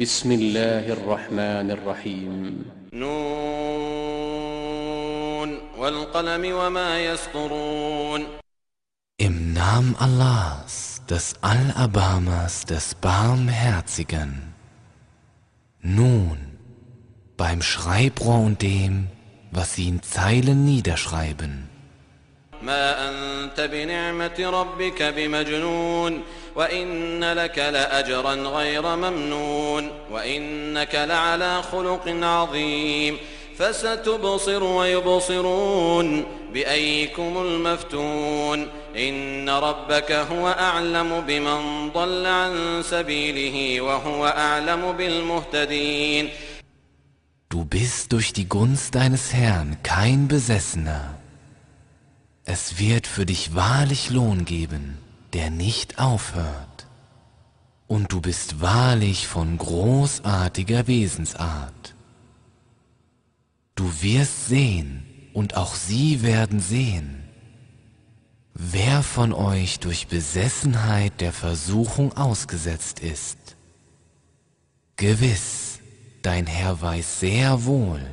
بسم الله الرحمن الرحيم نون والقلم وما يسطرون Im Namen Allahs, des Allerbarmers, des Barmherzigen. Nun, beim Schreibrohr und dem, was sie in Zeilen niederschreiben. ما أنت بنعمة ربك بمجنون وإن لك لأجرا غير ممنون وإنك لعلى خلق عظيم فستبصر ويبصرون بأيكم المفتون إن ربك هو أعلم بمن ضل عن سبيله وهو أعلم بالمهتدين Du bist durch die Gunst deines Herrn kein Besessener. Es wird für dich wahrlich Lohn geben, der nicht aufhört. Und du bist wahrlich von großartiger Wesensart. Du wirst sehen, und auch sie werden sehen, wer von euch durch Besessenheit der Versuchung ausgesetzt ist. Gewiss, Dein Herr weiß sehr wohl,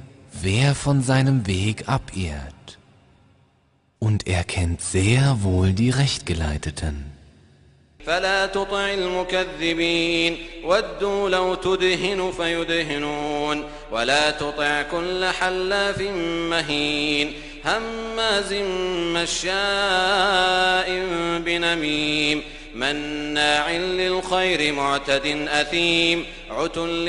wer von seinem Weg abirrt Und er kennt sehr wohl die Rechtgeleiteten. فلا تطع المكذبين ودوا لو تدهن فيدهنون ولا تطع كل حلاف مهين هماز مشاء بنميم مناع للخير معتد أثيم عتل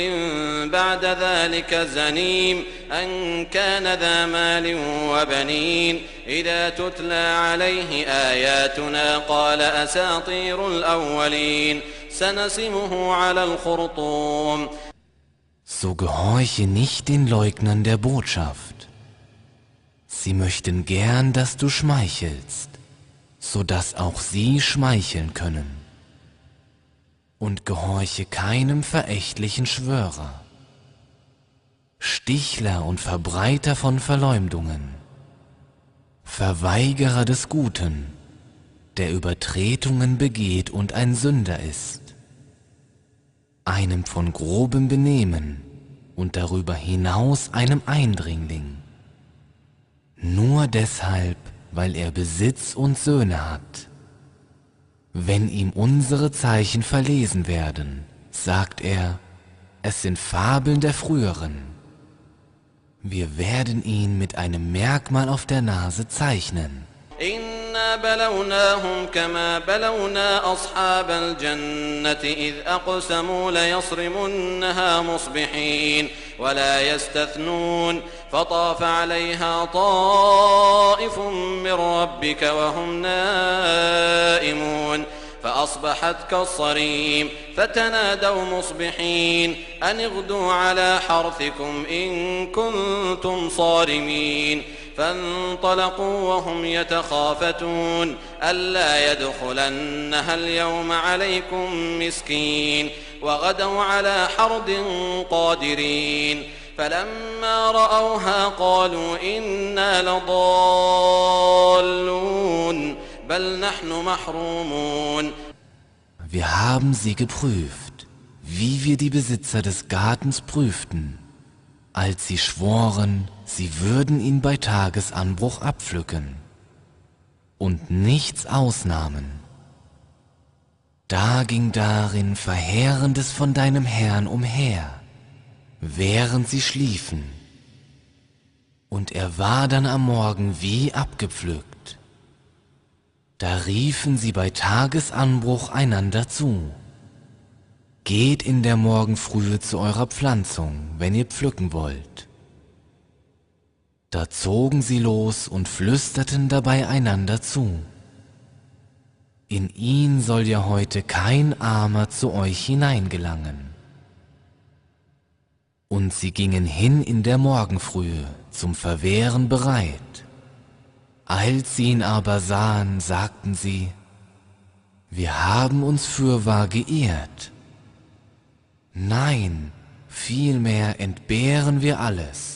بعد ذلك زنيم أن كان ذا مال وبنين إذا تتلى عليه آياتنا قال أساطير الأولين سنسمه على الخرطوم So gehorche nicht den Leugnern der Botschaft. Sie möchten gern, dass du schmeichelst. So dass auch sie schmeicheln können. Und gehorche keinem verächtlichen Schwörer, Stichler und Verbreiter von Verleumdungen, Verweigerer des Guten, der Übertretungen begeht und ein Sünder ist, einem von grobem Benehmen und darüber hinaus einem Eindringling. Nur deshalb weil er Besitz und Söhne hat. Wenn ihm unsere Zeichen verlesen werden, sagt er, es sind Fabeln der früheren. Wir werden ihn mit einem Merkmal auf der Nase zeichnen. إنا بلوناهم كما بلونا أصحاب الجنة إذ أقسموا ليصرمنها مصبحين ولا يستثنون فطاف عليها طائف من ربك وهم نائمون فأصبحت كالصريم فتنادوا مصبحين أن اغدوا على حرثكم إن كنتم صارمين فانطلقوا وهم يتخافتون ألا يدخلنها اليوم عليكم مسكين وغدوا على حرد قادرين فلما رأوها قالوا إنا لضالون بل نحن محرومون Wir haben sie geprüft, wie wir die Besitzer des Gartens prüften, als sie schworen, sie würden ihn bei Tagesanbruch abpflücken und nichts ausnahmen. Da ging darin Verheerendes von deinem Herrn umher, während sie schliefen, und er war dann am Morgen wie abgepflückt. Da riefen sie bei Tagesanbruch einander zu. Geht in der Morgenfrühe zu eurer Pflanzung, wenn ihr pflücken wollt. Da zogen sie los und flüsterten dabei einander zu. In ihn soll ja heute kein Armer zu euch hineingelangen. Und sie gingen hin in der Morgenfrühe zum Verwehren bereit. Als sie ihn aber sahen, sagten sie, wir haben uns fürwahr geirrt. Nein, vielmehr entbehren wir alles.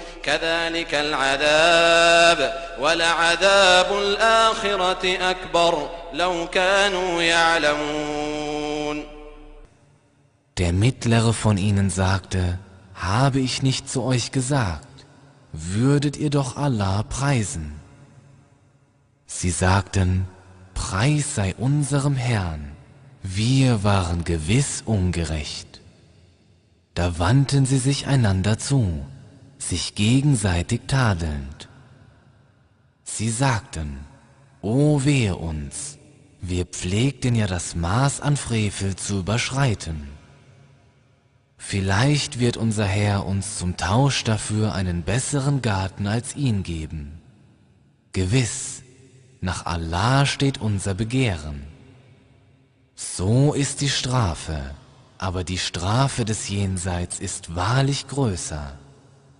كذلك العذاب ولعذاب الآخرة أكبر لو كانوا يعلمون Der mittlere von ihnen sagte, habe ich nicht zu euch gesagt, würdet ihr doch Allah preisen. Sie sagten, Preis sei unserem Herrn, wir waren gewiss ungerecht. Da wandten sie sich einander zu, sich gegenseitig tadelnd. Sie sagten, O wehe uns, wir pflegten ja das Maß an Frevel zu überschreiten. Vielleicht wird unser Herr uns zum Tausch dafür einen besseren Garten als ihn geben. Gewiss, nach Allah steht unser Begehren. So ist die Strafe, aber die Strafe des Jenseits ist wahrlich größer,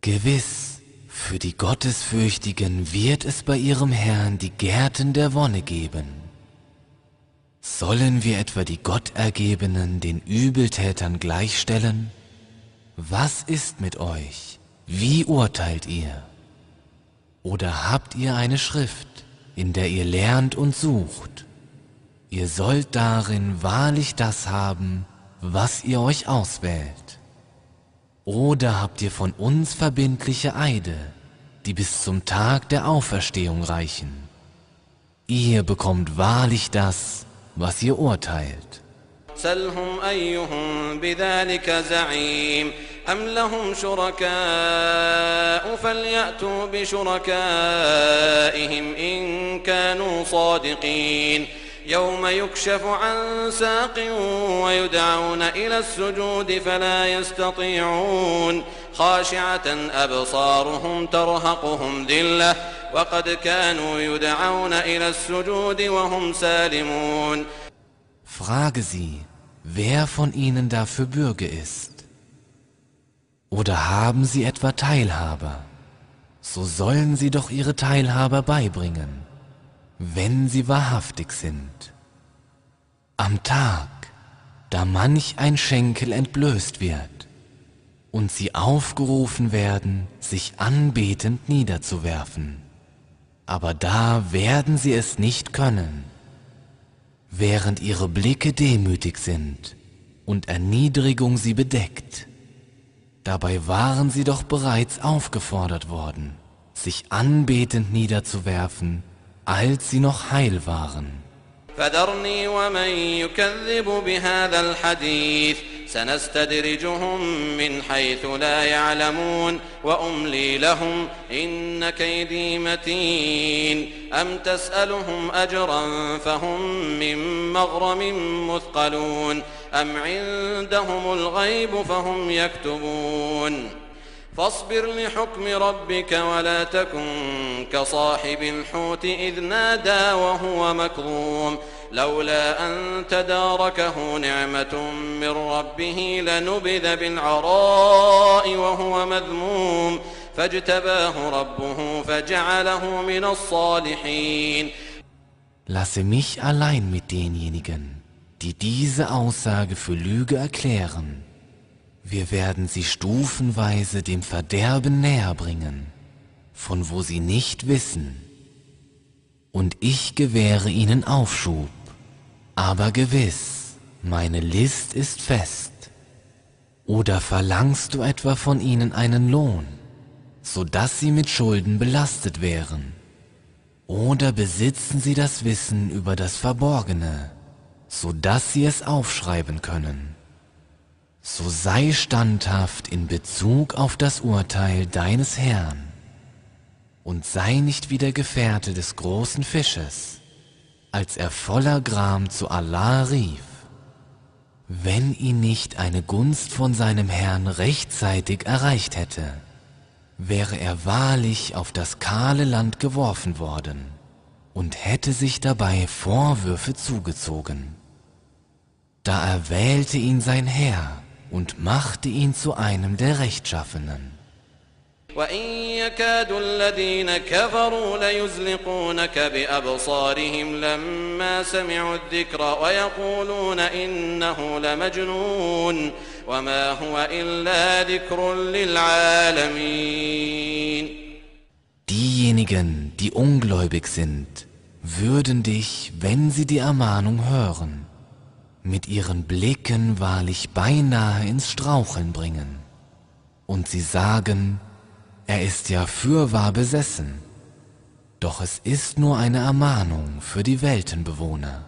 Gewiss, für die Gottesfürchtigen wird es bei ihrem Herrn die Gärten der Wonne geben. Sollen wir etwa die Gottergebenen den Übeltätern gleichstellen? Was ist mit euch? Wie urteilt ihr? Oder habt ihr eine Schrift, in der ihr lernt und sucht? Ihr sollt darin wahrlich das haben, was ihr euch auswählt. Oder habt ihr von uns verbindliche Eide, die bis zum Tag der Auferstehung reichen? Ihr bekommt wahrlich das, was ihr urteilt. سلهم أيهم بذلك زعيم أم لهم شركاء فليأتوا بشركائهم إن كانوا صادقين يوم يكشف عن ساق ويدعون إلى السجود فلا يستطيعون خاشعة أبصارهم ترهقهم ذلة وقد كانوا يدعون إلى السجود وهم سالمون Frage sie, wer von ihnen dafür Bürge ist. Oder haben sie etwa Teilhaber? So sollen sie doch ihre Teilhaber beibringen. wenn sie wahrhaftig sind. Am Tag, da manch ein Schenkel entblößt wird und sie aufgerufen werden, sich anbetend niederzuwerfen. Aber da werden sie es nicht können, während ihre Blicke demütig sind und Erniedrigung sie bedeckt. Dabei waren sie doch bereits aufgefordert worden, sich anbetend niederzuwerfen als sie noch heil waren. فذرني ومن يكذب بهذا الحديث. سنستدرجهم من حيث لا يعلمون. وأملي لهم إن كيدي متين. أم تسألهم أجرا فهم من مغرم مثقلون. أم عندهم الغيب فهم يكتبون. فاصبر لحكم ربك ولا تكن كصاحب الحوت إذ نادى وهو مكظوم لولا أن تداركه نعمة من ربه لنبذ بالعراء وهو مذموم فاجتباه ربه فجعله من الصالحين Lasse mich allein mit denjenigen, die diese Aussage für Lüge erklären. Wir werden sie stufenweise dem Verderben näher bringen, von wo sie nicht wissen. Und ich gewähre ihnen Aufschub. Aber gewiss, meine List ist fest. Oder verlangst du etwa von ihnen einen Lohn, so dass sie mit Schulden belastet wären? Oder besitzen sie das Wissen über das Verborgene, so dass sie es aufschreiben können? So sei standhaft in Bezug auf das Urteil deines Herrn und sei nicht wie der Gefährte des großen Fisches, als er voller Gram zu Allah rief, wenn ihn nicht eine Gunst von seinem Herrn rechtzeitig erreicht hätte, wäre er wahrlich auf das kahle Land geworfen worden und hätte sich dabei Vorwürfe zugezogen. Da erwählte ihn sein Herr und machte ihn zu einem der Rechtschaffenen. وإن يكاد الذين كفروا ليزلقونك بأبصارهم لما سمعوا الذكر ويقولون إنه لمجنون وما هو إلا ذكر للعالمين Diejenigen, die ungläubig sind, würden dich, wenn sie die Ermahnung hören, mit ihren Blicken wahrlich beinahe ins Straucheln bringen. Und sie sagen, er ist ja fürwahr besessen, doch es ist nur eine Ermahnung für die Weltenbewohner.